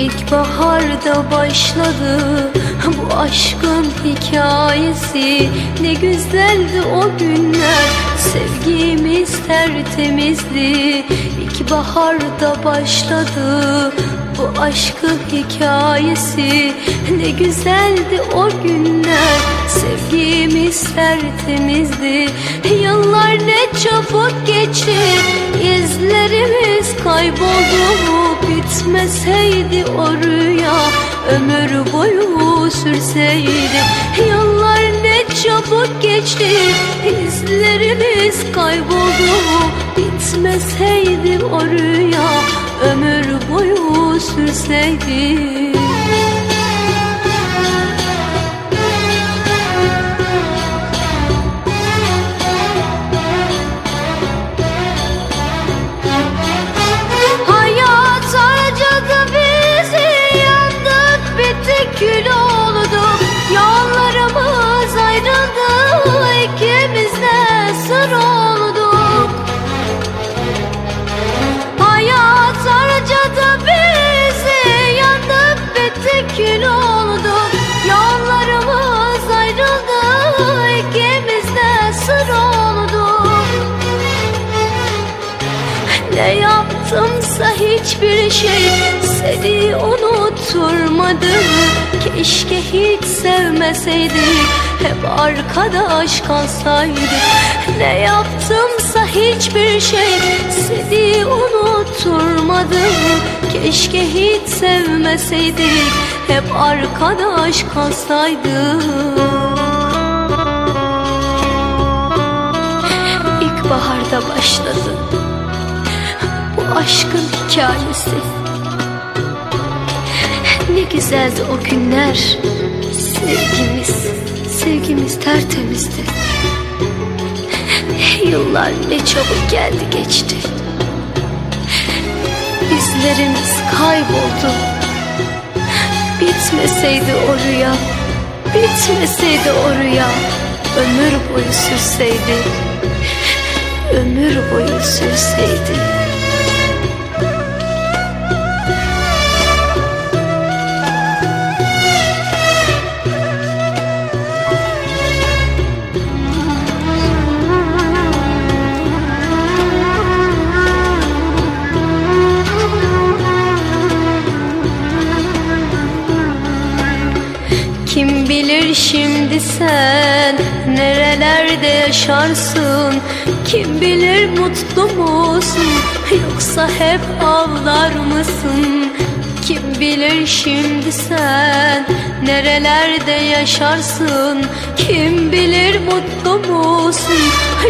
İlkbaharda başladı bu aşkın hikayesi. Ne güzeldi o günler sevgimiz tertemizdi. İlkbaharda başladı bu aşkın hikayesi? Ne güzeldi o günler. Sevgimiz tertemizdi. Yıllar ne çabuk geçti izlerimiz kayboldu. Bitmeseydi o rüya. Ömür boyu sürseydi. Yıllar ne çabuk geçti izlerimiz kayboldu. Bitmeseydi o rüya. Ömür boyu sürseydi yaptımsa hiçbir şey seni unutturmadı Keşke hiç sevmeseydik hep arkadaş kalsaydık Ne yaptımsa hiçbir şey seni unutturmadı Keşke hiç sevmeseydik hep arkadaş kalsaydık İlkbaharda başladı aşkın hikayesi. Ne güzeldi o günler. Sevgimiz, sevgimiz tertemizdi. Yıllar ne çabuk geldi geçti. İzlerimiz kayboldu. Bitmeseydi o rüya Bitmeseydi o rüya. Ömür boyu sürseydi Ömür boyu sürseydi bilir şimdi sen nerelerde yaşarsın? Kim bilir mutlu musun? Yoksa hep ağlar mısın? Kim bilir şimdi sen nerelerde yaşarsın? Kim bilir mutlu musun?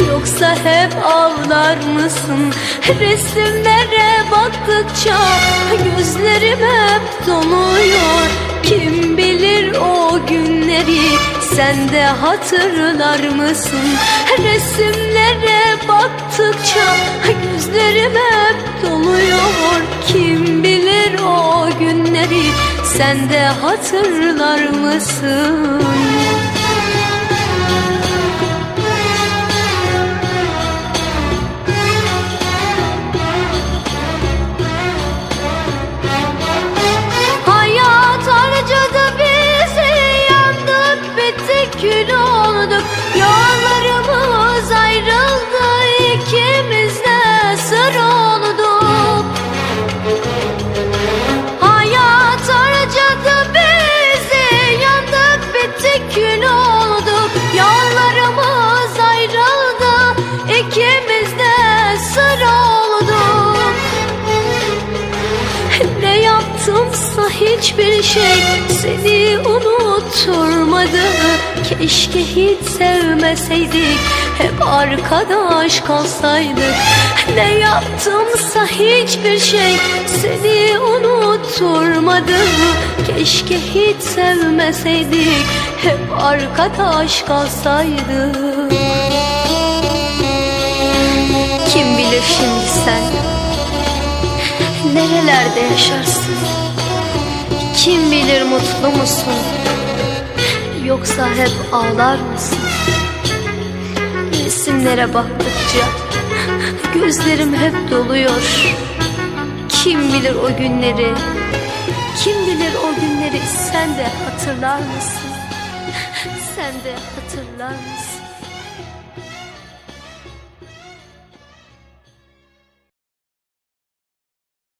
Yoksa hep ağlar mısın? Resimlere baktıkça gözlerim hep doluyor Kim sen de hatırlar mısın? Resimlere baktıkça gözlerim hep doluyor. Kim bilir o günleri? Sen de hatırlar mısın hiçbir şey seni unutturmadı. Keşke hiç sevmeseydik hep arkadaş kalsaydık. Ne yaptımsa hiçbir şey seni unutturmadı. Keşke hiç sevmeseydik hep arkadaş kalsaydık. Kim bilir şimdi sen Nerelerde yaşarsın? Kim bilir mutlu musun? Yoksa hep ağlar mısın? Resimlere baktıkça gözlerim hep doluyor. Kim bilir o günleri? Kim bilir o günleri sen de hatırlar mısın? Sen de hatırlar mısın?